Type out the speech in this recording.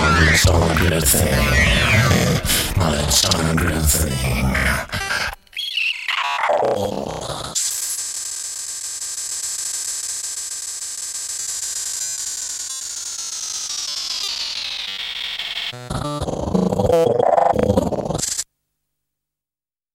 It's all a good thing. It's all a good thing. Oh.